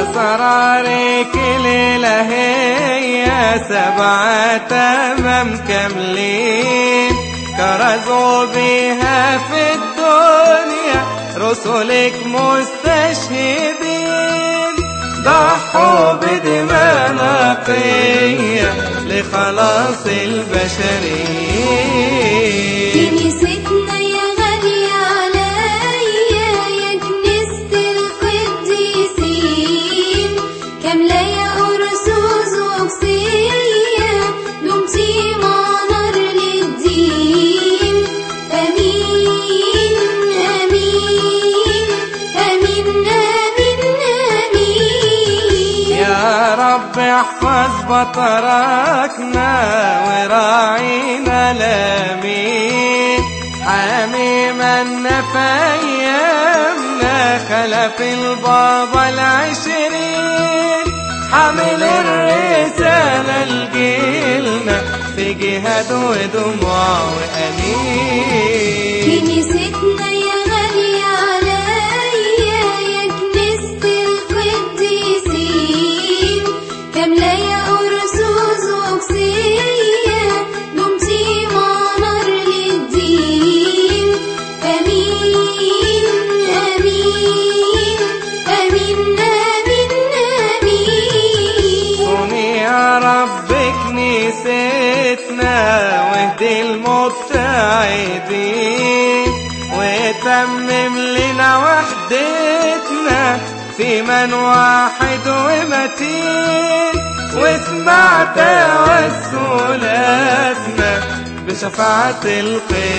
أسرارك ليلة هي سبعة تمام كاملين. كرزوا بها في الدنيا. رسلك مستشهدين. ضحوا بدماء نقية لخلاص البشرية. رب احفظ بطركنا وراعينا لامين في ايامنا خلف البابا العشرين. حامل الرسالة لجيلنا في جهاد ودموع وأنين كنيستنا واهدي المبتعدين. وتمم لنا وحدتنا في من واحد ومتين. واسمع توسلاتنا بشفاعة القديسين.